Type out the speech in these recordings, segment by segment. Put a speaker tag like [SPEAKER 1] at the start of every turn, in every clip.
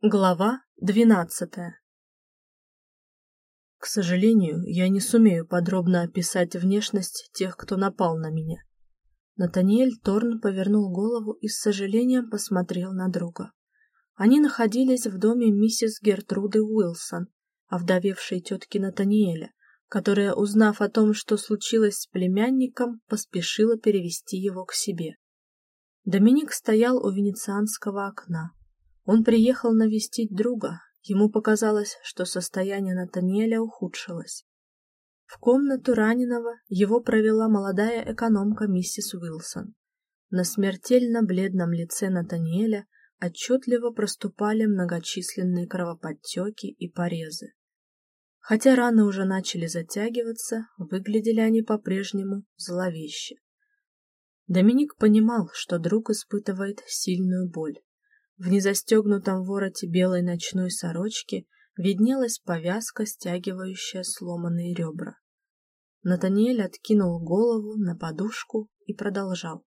[SPEAKER 1] Глава двенадцатая К сожалению, я не сумею подробно описать внешность тех, кто напал на меня. Натаниэль Торн повернул голову и с сожалением посмотрел на друга. Они находились в доме миссис Гертруды Уилсон, овдовевшей тетки Натаниэля, которая, узнав о том, что случилось с племянником, поспешила перевести его к себе. Доминик стоял у венецианского окна. Он приехал навестить друга. Ему показалось, что состояние Натаниэля ухудшилось. В комнату раненого его провела молодая экономка миссис Уилсон. На смертельно бледном лице Натаниэля отчетливо проступали многочисленные кровоподтеки и порезы. Хотя раны уже начали затягиваться, выглядели они по-прежнему зловеще. Доминик понимал, что друг испытывает сильную боль. В незастегнутом вороте белой ночной сорочки виднелась повязка, стягивающая сломанные ребра. Натаниэль откинул голову на подушку и продолжал.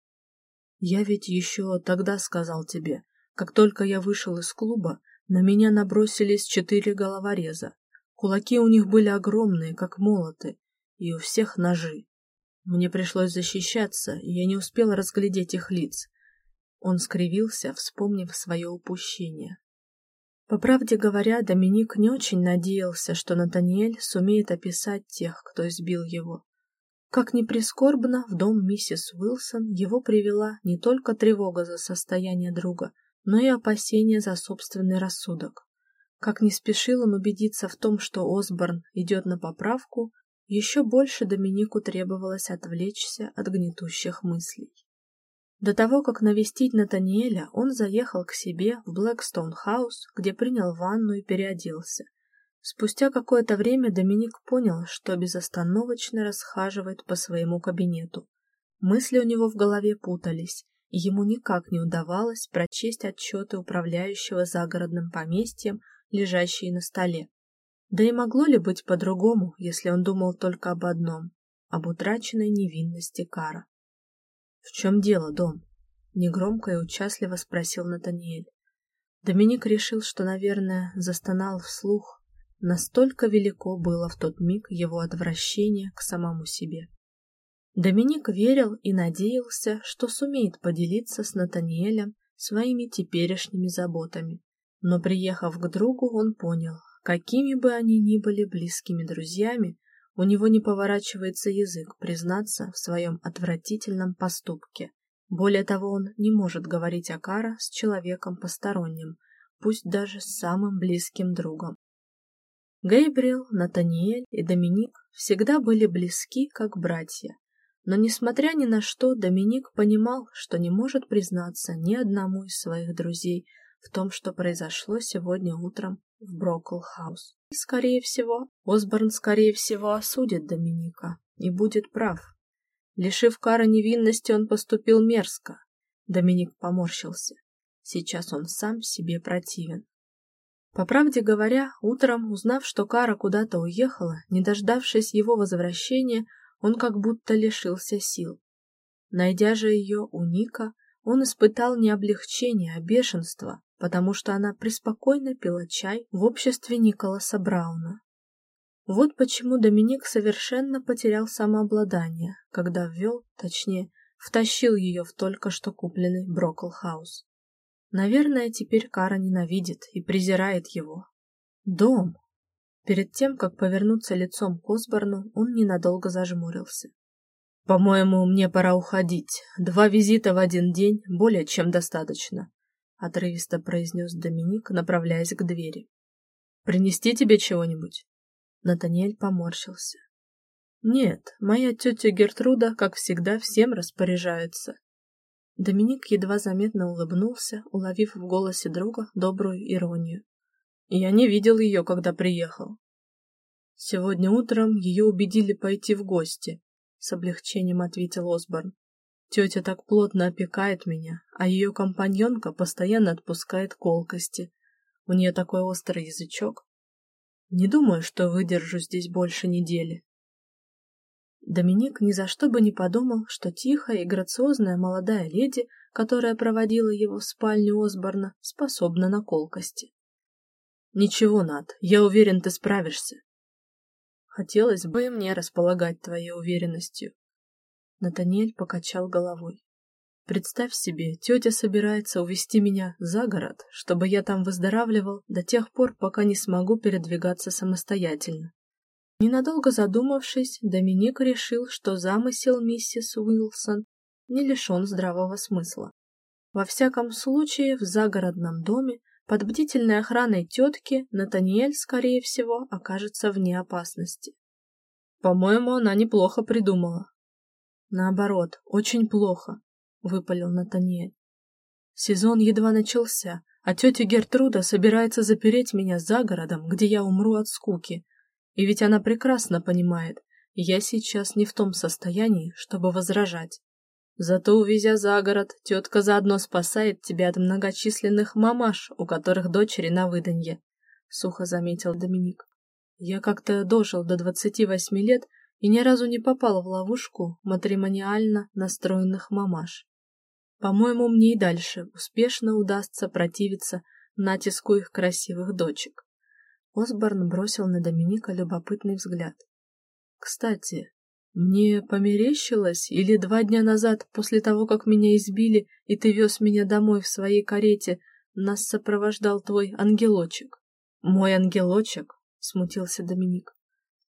[SPEAKER 1] «Я ведь еще тогда сказал тебе, как только я вышел из клуба, на меня набросились четыре головореза. Кулаки у них были огромные, как молоты, и у всех ножи. Мне пришлось защищаться, и я не успел разглядеть их лиц. Он скривился, вспомнив свое упущение. По правде говоря, Доминик не очень надеялся, что Натаниэль сумеет описать тех, кто избил его. Как ни прискорбно, в дом миссис Уилсон его привела не только тревога за состояние друга, но и опасение за собственный рассудок. Как не спешил он убедиться в том, что Осборн идет на поправку, еще больше Доминику требовалось отвлечься от гнетущих мыслей. До того, как навестить Натаниэля, он заехал к себе в Блэкстоун-хаус, где принял ванну и переоделся. Спустя какое-то время Доминик понял, что безостановочно расхаживает по своему кабинету. Мысли у него в голове путались, и ему никак не удавалось прочесть отчеты управляющего загородным поместьем, лежащие на столе. Да и могло ли быть по-другому, если он думал только об одном — об утраченной невинности Кара? «В чем дело, Дом?» — негромко и участливо спросил Натаниэль. Доминик решил, что, наверное, застонал вслух. Настолько велико было в тот миг его отвращение к самому себе. Доминик верил и надеялся, что сумеет поделиться с Натаниэлем своими теперешними заботами. Но приехав к другу, он понял, какими бы они ни были близкими друзьями, у него не поворачивается язык признаться в своем отвратительном поступке. Более того, он не может говорить о Кара с человеком посторонним, пусть даже с самым близким другом. Гейбриэл, Натаниэль и Доминик всегда были близки, как братья. Но, несмотря ни на что, Доминик понимал, что не может признаться ни одному из своих друзей в том, что произошло сегодня утром в Брокл-хаус. Скорее всего, Осборн, скорее всего, осудит Доминика и будет прав. Лишив Кара невинности, он поступил мерзко. Доминик поморщился. Сейчас он сам себе противен. По правде говоря, утром, узнав, что Кара куда-то уехала, не дождавшись его возвращения, он как будто лишился сил. Найдя же ее у Ника, он испытал не облегчение, а бешенство, потому что она преспокойно пила чай в обществе Николаса Брауна. Вот почему Доминик совершенно потерял самообладание, когда ввел, точнее, втащил ее в только что купленный Брокл-хаус. Наверное, теперь Кара ненавидит и презирает его. Дом. Перед тем, как повернуться лицом к Осборну, он ненадолго зажмурился. «По-моему, мне пора уходить. Два визита в один день более чем достаточно отрывисто произнес Доминик, направляясь к двери. Принести тебе чего-нибудь? Натаниэль поморщился. Нет, моя тетя Гертруда, как всегда, всем распоряжается. Доминик едва заметно улыбнулся, уловив в голосе друга добрую иронию. Я не видел ее, когда приехал. Сегодня утром ее убедили пойти в гости, с облегчением ответил Осборн. Тетя так плотно опекает меня, а ее компаньонка постоянно отпускает колкости. У нее такой острый язычок. Не думаю, что выдержу здесь больше недели. Доминик ни за что бы не подумал, что тихая и грациозная молодая леди, которая проводила его в спальню Осборна, способна на колкости. Ничего, Над, я уверен, ты справишься. Хотелось бы мне располагать твоей уверенностью. Натаниэль покачал головой. Представь себе, тетя собирается увезти меня за город, чтобы я там выздоравливал до тех пор, пока не смогу передвигаться самостоятельно. Ненадолго задумавшись, Доминик решил, что замысел миссис Уилсон не лишен здравого смысла. Во всяком случае, в загородном доме под бдительной охраной тетки Натаниэль, скорее всего, окажется вне опасности. По-моему, она неплохо придумала. Наоборот, очень плохо выпалил Натаниэль. Сезон едва начался, а тетя Гертруда собирается запереть меня за городом, где я умру от скуки. И ведь она прекрасно понимает, я сейчас не в том состоянии, чтобы возражать. Зато, увезя за город, тетка заодно спасает тебя от многочисленных мамаш, у которых дочери на выданье, — сухо заметил Доминик. Я как-то дожил до двадцати восьми лет и ни разу не попал в ловушку матримониально настроенных мамаш. По-моему, мне и дальше успешно удастся противиться натиску их красивых дочек. Осборн бросил на Доминика любопытный взгляд. Кстати, мне померещилось, или два дня назад, после того, как меня избили, и ты вез меня домой в своей карете, нас сопровождал твой ангелочек. Мой ангелочек, смутился Доминик.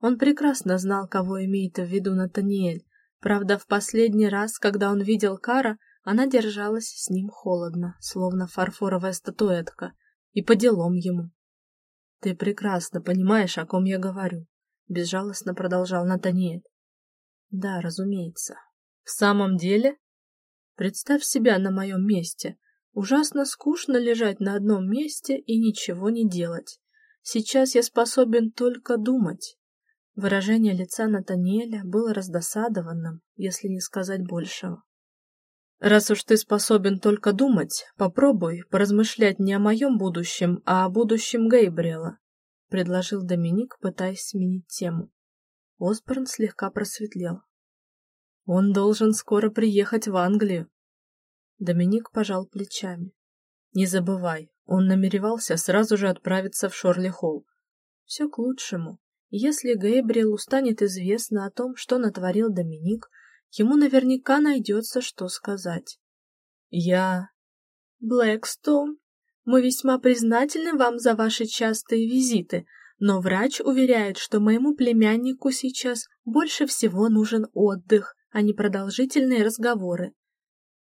[SPEAKER 1] Он прекрасно знал, кого имеет в виду Натаниэль. Правда, в последний раз, когда он видел Кара, она держалась с ним холодно, словно фарфоровая статуэтка, и по делам ему. «Ты прекрасно понимаешь, о ком я говорю», — безжалостно продолжал Натаниэль. «Да, разумеется. В самом деле? Представь себя на моем месте. Ужасно скучно лежать на одном месте и ничего не делать. Сейчас я способен только думать». Выражение лица Натаниэля было раздосадованным, если не сказать большего. Раз уж ты способен только думать, попробуй поразмышлять не о моем будущем, а о будущем Гейбриэла, предложил Доминик, пытаясь сменить тему. Осборн слегка просветлел. Он должен скоро приехать в Англию. Доминик пожал плечами. Не забывай, он намеревался сразу же отправиться в Шорли-Холл. Все к лучшему. Если Гейбриэлу станет известно о том, что натворил Доминик, Ему наверняка найдется, что сказать. Я... Блэкстоун, мы весьма признательны вам за ваши частые визиты, но врач уверяет, что моему племяннику сейчас больше всего нужен отдых, а не продолжительные разговоры.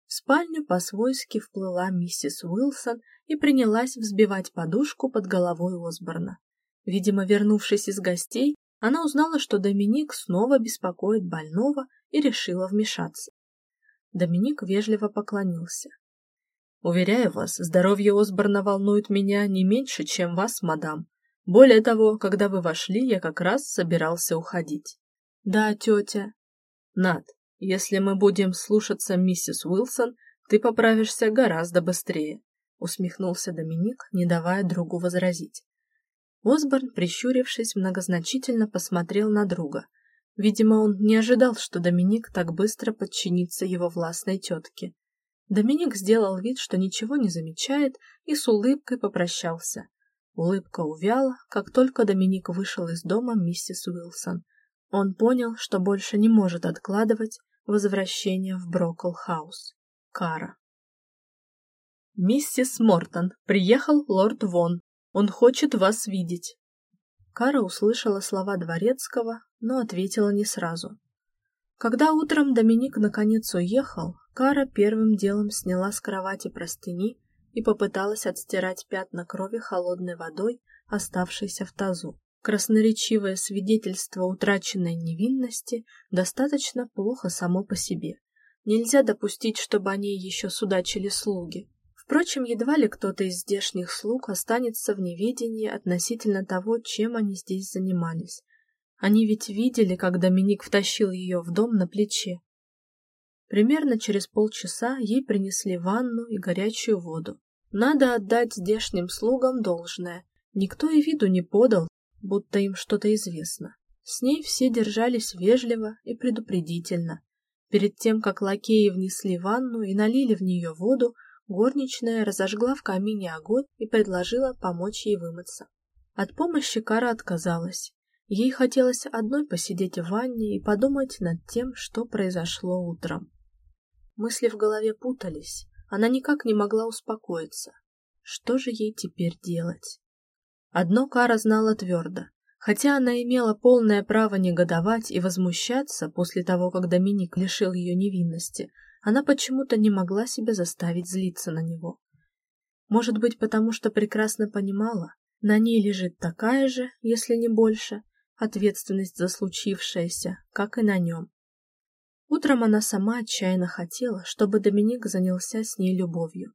[SPEAKER 1] В спальню по-свойски вплыла миссис Уилсон и принялась взбивать подушку под головой Осборна. Видимо, вернувшись из гостей, она узнала, что Доминик снова беспокоит больного и решила вмешаться. Доминик вежливо поклонился. Уверяю вас, здоровье Осборна волнует меня не меньше, чем вас, мадам. Более того, когда вы вошли, я как раз собирался уходить. Да, тетя. Над, если мы будем слушаться миссис Уилсон, ты поправишься гораздо быстрее, усмехнулся Доминик, не давая другу возразить. Осборн, прищурившись, многозначительно посмотрел на друга. Видимо, он не ожидал, что Доминик так быстро подчинится его властной тетке. Доминик сделал вид, что ничего не замечает, и с улыбкой попрощался. Улыбка увяла, как только Доминик вышел из дома миссис Уилсон. Он понял, что больше не может откладывать возвращение в Брокл-хаус. Кара. «Миссис Мортон, приехал лорд Вон. Он хочет вас видеть». Кара услышала слова дворецкого, но ответила не сразу. Когда утром Доминик наконец уехал, Кара первым делом сняла с кровати простыни и попыталась отстирать пятна крови холодной водой, оставшейся в тазу. Красноречивое свидетельство утраченной невинности достаточно плохо само по себе. Нельзя допустить, чтобы о ней еще судачили слуги. Впрочем, едва ли кто-то из здешних слуг останется в неведении относительно того, чем они здесь занимались. Они ведь видели, как Доминик втащил ее в дом на плече. Примерно через полчаса ей принесли ванну и горячую воду. Надо отдать здешним слугам должное. Никто и виду не подал, будто им что-то известно. С ней все держались вежливо и предупредительно. Перед тем, как лакеи внесли ванну и налили в нее воду, Горничная разожгла в камине огонь и предложила помочь ей вымыться. От помощи Кара отказалась. Ей хотелось одной посидеть в ванне и подумать над тем, что произошло утром. Мысли в голове путались, она никак не могла успокоиться. Что же ей теперь делать? Одно Кара знала твердо. Хотя она имела полное право негодовать и возмущаться после того, как Доминик лишил ее невинности, она почему-то не могла себя заставить злиться на него. Может быть, потому что прекрасно понимала, на ней лежит такая же, если не больше, ответственность за случившееся, как и на нем. Утром она сама отчаянно хотела, чтобы Доминик занялся с ней любовью.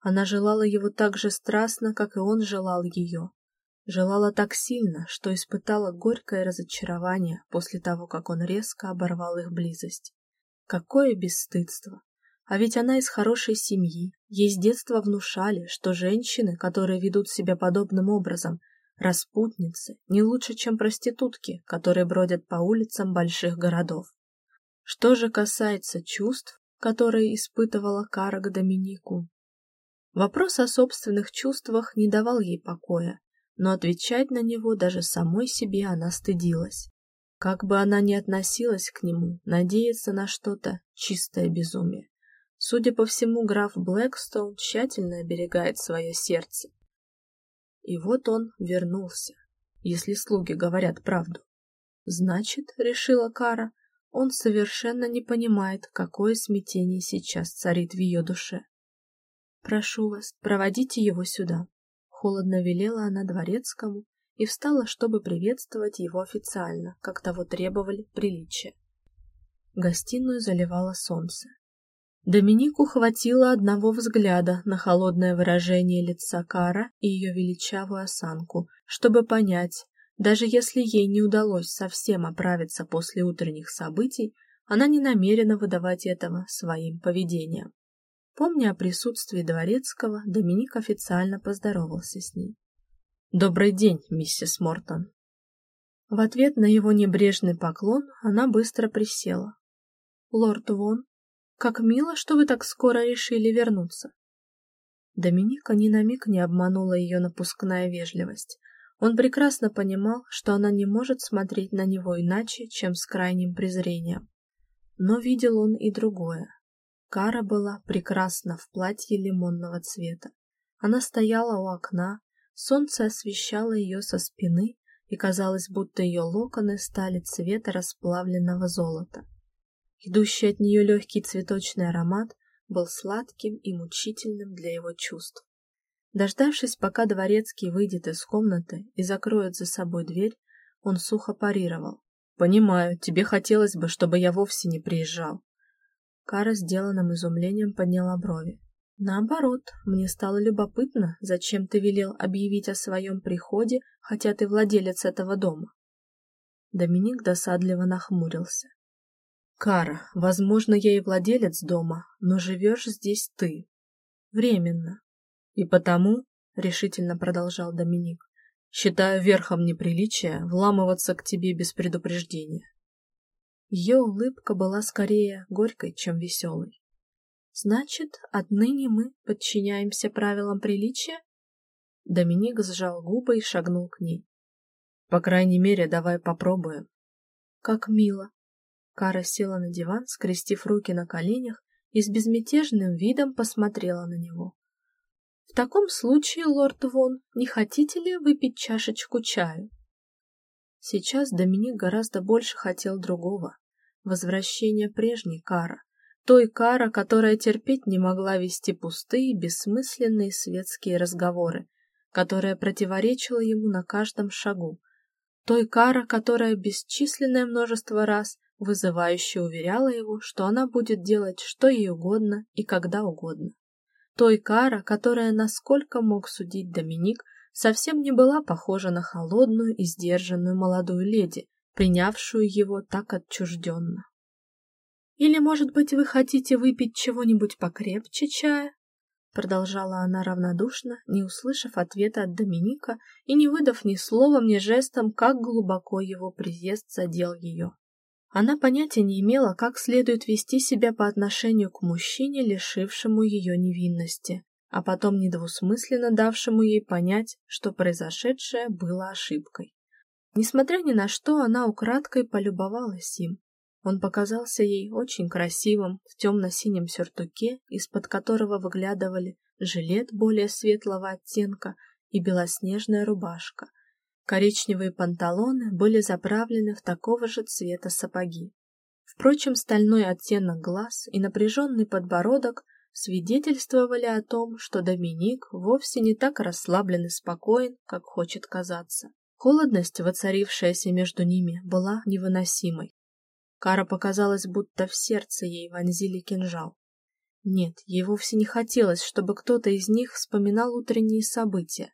[SPEAKER 1] Она желала его так же страстно, как и он желал ее. Желала так сильно, что испытала горькое разочарование после того, как он резко оборвал их близость. Какое бесстыдство! А ведь она из хорошей семьи. Ей с детства внушали, что женщины, которые ведут себя подобным образом, распутницы, не лучше, чем проститутки, которые бродят по улицам больших городов. Что же касается чувств, которые испытывала Кара к Доминику, вопрос о собственных чувствах не давал ей покоя, но отвечать на него даже самой себе она стыдилась. Как бы она ни относилась к нему, надеяться на что-то — чистое безумие. Судя по всему, граф Блэкстоун тщательно оберегает свое сердце. И вот он вернулся, если слуги говорят правду. Значит, решила Кара, он совершенно не понимает, какое смятение сейчас царит в ее душе. Прошу вас, проводите его сюда. Холодно велела она дворецкому и встала, чтобы приветствовать его официально, как того требовали приличия. Гостиную заливало солнце. Доминику хватило одного взгляда на холодное выражение лица Кара и ее величавую осанку, чтобы понять, даже если ей не удалось совсем оправиться после утренних событий, она не намерена выдавать этого своим поведением. Помня о присутствии дворецкого, Доминик официально поздоровался с ней. «Добрый день, миссис Мортон». В ответ на его небрежный поклон она быстро присела. «Лорд Вон, как мило, что вы так скоро решили вернуться». Доминика ни на миг не обманула ее напускная вежливость. Он прекрасно понимал, что она не может смотреть на него иначе, чем с крайним презрением. Но видел он и другое. Кара была прекрасна в платье лимонного цвета. Она стояла у окна, солнце освещало ее со спины, и казалось, будто ее локоны стали цвета расплавленного золота. Идущий от нее легкий цветочный аромат был сладким и мучительным для его чувств. Дождавшись, пока дворецкий выйдет из комнаты и закроет за собой дверь, он сухо парировал. «Понимаю, тебе хотелось бы, чтобы я вовсе не приезжал. Кара сделанным изумлением подняла брови. Наоборот, мне стало любопытно, зачем ты велел объявить о своем приходе, хотя ты владелец этого дома. Доминик досадливо нахмурился. Кара, возможно, я и владелец дома, но живешь здесь ты. Временно. И потому, решительно продолжал Доминик, считаю верхом неприличия вламываться к тебе без предупреждения. Ее улыбка была скорее горькой, чем веселой. «Значит, отныне мы подчиняемся правилам приличия?» Доминик сжал губы и шагнул к ней. «По крайней мере, давай попробуем». «Как мило!» Кара села на диван, скрестив руки на коленях и с безмятежным видом посмотрела на него. «В таком случае, лорд Вон, не хотите ли выпить чашечку чаю?» Сейчас Доминик гораздо больше хотел другого — возвращения прежней Кара, той Кара, которая терпеть не могла вести пустые, бессмысленные светские разговоры, которая противоречила ему на каждом шагу, той Кара, которая бесчисленное множество раз вызывающе уверяла его, что она будет делать что ей угодно и когда угодно. Той Кара, которая, насколько мог судить Доминик, совсем не была похожа на холодную и сдержанную молодую леди, принявшую его так отчужденно. «Или, может быть, вы хотите выпить чего-нибудь покрепче чая?» Продолжала она равнодушно, не услышав ответа от Доминика и не выдав ни словом, ни жестом, как глубоко его приезд задел ее. Она понятия не имела, как следует вести себя по отношению к мужчине, лишившему ее невинности, а потом недвусмысленно давшему ей понять, что произошедшее было ошибкой. Несмотря ни на что, она украдкой полюбовалась им. Он показался ей очень красивым в темно-синем сюртуке, из-под которого выглядывали жилет более светлого оттенка и белоснежная рубашка. Коричневые панталоны были заправлены в такого же цвета сапоги. Впрочем, стальной оттенок глаз и напряженный подбородок свидетельствовали о том, что Доминик вовсе не так расслаблен и спокоен, как хочет казаться. Холодность, воцарившаяся между ними, была невыносимой. Кара показалось, будто в сердце ей вонзили кинжал. Нет, ей вовсе не хотелось, чтобы кто-то из них вспоминал утренние события.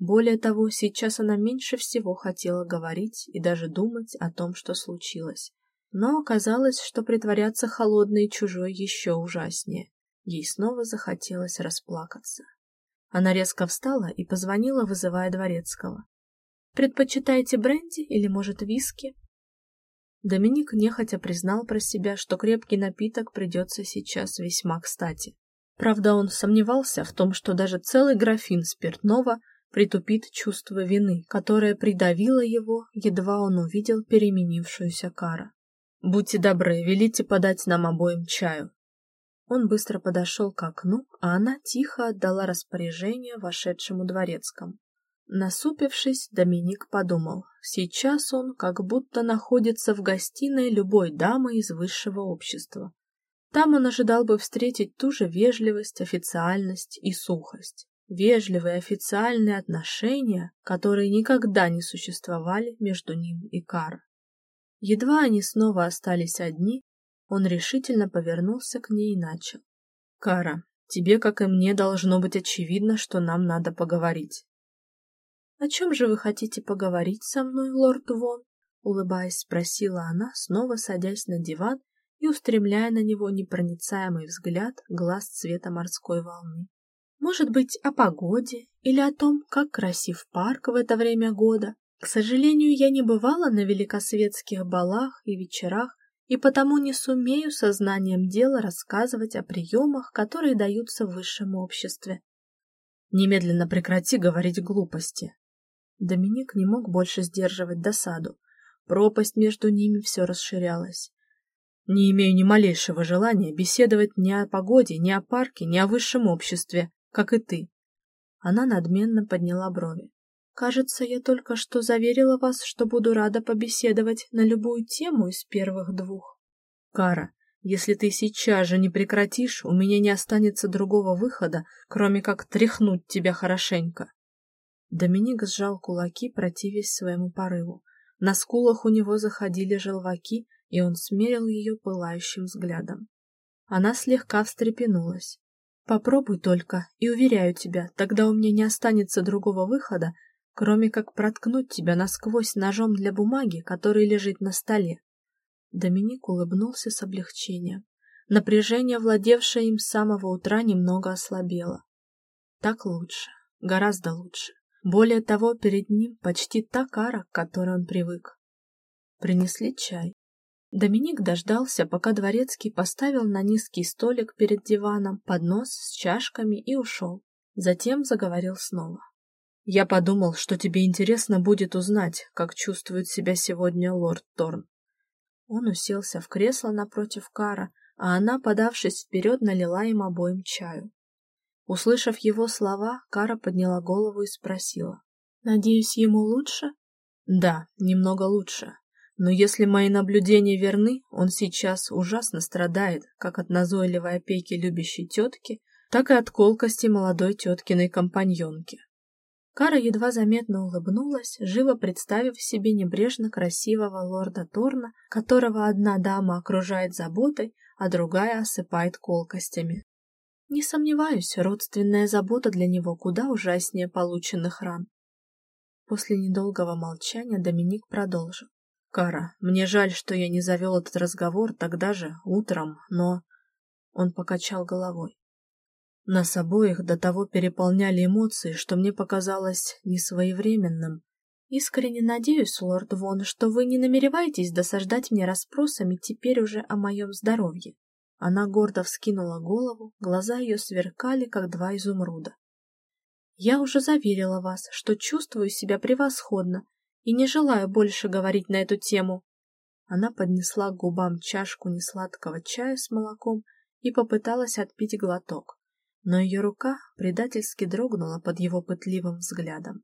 [SPEAKER 1] Более того, сейчас она меньше всего хотела говорить и даже думать о том, что случилось. Но оказалось, что притворяться холодной и чужой еще ужаснее. Ей снова захотелось расплакаться. Она резко встала и позвонила, вызывая дворецкого. «Предпочитаете бренди или, может, виски?» Доминик нехотя признал про себя, что крепкий напиток придется сейчас весьма кстати. Правда, он сомневался в том, что даже целый графин спиртного притупит чувство вины, которое придавило его, едва он увидел переменившуюся кара. «Будьте добры, велите подать нам обоим чаю». Он быстро подошел к окну, а она тихо отдала распоряжение вошедшему дворецкому. Насупившись, Доминик подумал, сейчас он как будто находится в гостиной любой дамы из высшего общества. Там он ожидал бы встретить ту же вежливость, официальность и сухость. Вежливые официальные отношения, которые никогда не существовали между ним и Кар. Едва они снова остались одни, он решительно повернулся к ней и начал. «Кара, тебе, как и мне, должно быть очевидно, что нам надо поговорить. «О чем же вы хотите поговорить со мной, лорд Вон?» Улыбаясь, спросила она, снова садясь на диван и устремляя на него непроницаемый взгляд глаз цвета морской волны. «Может быть, о погоде или о том, как красив парк в это время года? К сожалению, я не бывала на великосветских балах и вечерах, и потому не сумею сознанием дела рассказывать о приемах, которые даются в высшем обществе. Немедленно прекрати говорить глупости, Доминик не мог больше сдерживать досаду. Пропасть между ними все расширялась. Не имею ни малейшего желания беседовать ни о погоде, ни о парке, ни о высшем обществе, как и ты. Она надменно подняла брови. Кажется, я только что заверила вас, что буду рада побеседовать на любую тему из первых двух. Кара, если ты сейчас же не прекратишь, у меня не останется другого выхода, кроме как тряхнуть тебя хорошенько. Доминик сжал кулаки, противясь своему порыву. На скулах у него заходили желваки, и он смерил ее пылающим взглядом. Она слегка встрепенулась. «Попробуй только, и уверяю тебя, тогда у меня не останется другого выхода, кроме как проткнуть тебя насквозь ножом для бумаги, который лежит на столе». Доминик улыбнулся с облегчением. Напряжение, владевшее им с самого утра, немного ослабело. Так лучше, гораздо лучше. Более того, перед ним почти та кара, к которой он привык. Принесли чай. Доминик дождался, пока дворецкий поставил на низкий столик перед диваном поднос с чашками и ушел. Затем заговорил снова. «Я подумал, что тебе интересно будет узнать, как чувствует себя сегодня лорд Торн». Он уселся в кресло напротив Кара, а она, подавшись вперед, налила им обоим чаю. Услышав его слова, Кара подняла голову и спросила. «Надеюсь, ему лучше?» «Да, немного лучше. Но если мои наблюдения верны, он сейчас ужасно страдает, как от назойливой опеки любящей тетки, так и от колкости молодой теткиной компаньонки». Кара едва заметно улыбнулась, живо представив себе небрежно красивого лорда Торна, которого одна дама окружает заботой, а другая осыпает колкостями. Не сомневаюсь, родственная забота для него куда ужаснее полученных ран. После недолгого молчания Доминик продолжил. «Кара, мне жаль, что я не завел этот разговор тогда же, утром, но...» Он покачал головой. Нас обоих до того переполняли эмоции, что мне показалось несвоевременным. Искренне надеюсь, лорд Вон, что вы не намереваетесь досаждать мне расспросами теперь уже о моем здоровье. Она гордо вскинула голову, глаза ее сверкали, как два изумруда. «Я уже заверила вас, что чувствую себя превосходно и не желаю больше говорить на эту тему». Она поднесла к губам чашку несладкого чая с молоком и попыталась отпить глоток, но ее рука предательски дрогнула под его пытливым взглядом.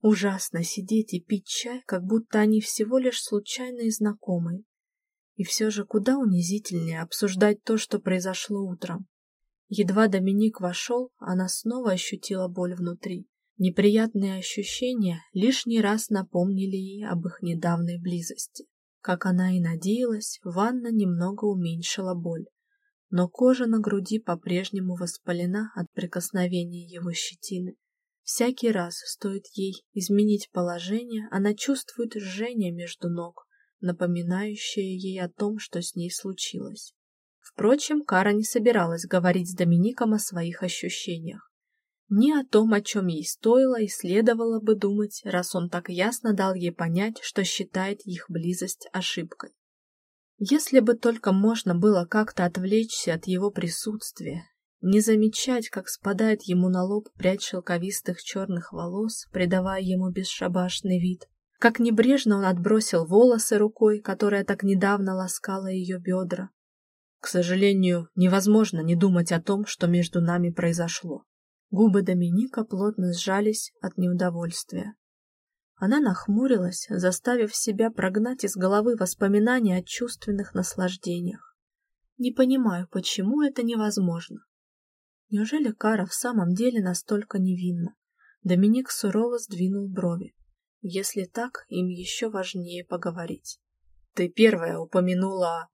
[SPEAKER 1] Ужасно сидеть и пить чай, как будто они всего лишь случайные знакомые. И все же куда унизительнее обсуждать то, что произошло утром. Едва Доминик вошел, она снова ощутила боль внутри. Неприятные ощущения лишний раз напомнили ей об их недавней близости. Как она и надеялась, ванна немного уменьшила боль, но кожа на груди по-прежнему воспалена от прикосновения его щетины. Всякий раз стоит ей изменить положение, она чувствует жжение между ног, напоминающее ей о том, что с ней случилось. Впрочем, Кара не собиралась говорить с Домиником о своих ощущениях. Ни о том, о чем ей стоило и следовало бы думать, раз он так ясно дал ей понять, что считает их близость ошибкой. Если бы только можно было как-то отвлечься от его присутствия, не замечать, как спадает ему на лоб прядь шелковистых черных волос, придавая ему бесшабашный вид, как небрежно он отбросил волосы рукой, которая так недавно ласкала ее бедра. К сожалению, невозможно не думать о том, что между нами произошло. Губы Доминика плотно сжались от неудовольствия. Она нахмурилась, заставив себя прогнать из головы воспоминания о чувственных наслаждениях. Не понимаю, почему это невозможно. Неужели Кара в самом деле настолько невинна? Доминик сурово сдвинул брови. Если так, им еще важнее поговорить. Ты первая упомянула о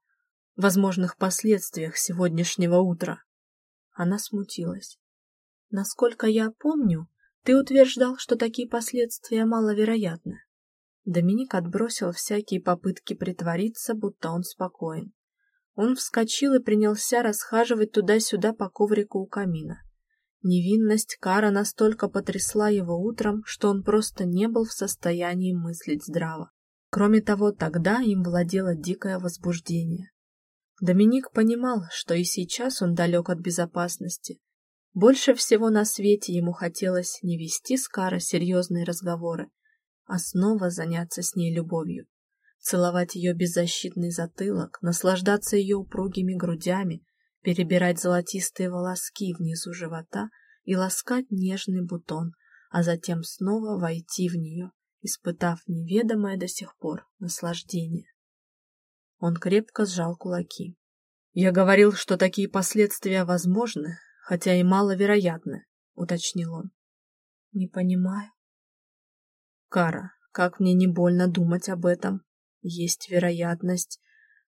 [SPEAKER 1] возможных последствиях сегодняшнего утра. Она смутилась. Насколько я помню, ты утверждал, что такие последствия маловероятны. Доминик отбросил всякие попытки притвориться, будто он спокоен. Он вскочил и принялся расхаживать туда-сюда по коврику у камина. Невинность Кара настолько потрясла его утром, что он просто не был в состоянии мыслить здраво. Кроме того, тогда им владело дикое возбуждение. Доминик понимал, что и сейчас он далек от безопасности. Больше всего на свете ему хотелось не вести с Кара серьезные разговоры, а снова заняться с ней любовью целовать ее беззащитный затылок, наслаждаться ее упругими грудями, перебирать золотистые волоски внизу живота и ласкать нежный бутон, а затем снова войти в нее, испытав неведомое до сих пор наслаждение. Он крепко сжал кулаки. «Я говорил, что такие последствия возможны, хотя и маловероятны», — уточнил он. «Не понимаю». «Кара, как мне не больно думать об этом», есть вероятность,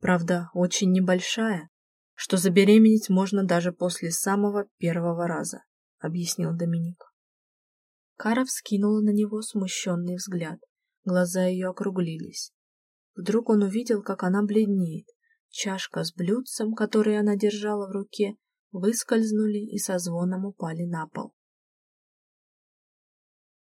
[SPEAKER 1] правда, очень небольшая, что забеременеть можно даже после самого первого раза, объяснил Доминик. Кара вскинула на него смущенный взгляд. Глаза ее округлились. Вдруг он увидел, как она бледнеет. Чашка с блюдцем, который она держала в руке, выскользнули и со звоном упали на пол.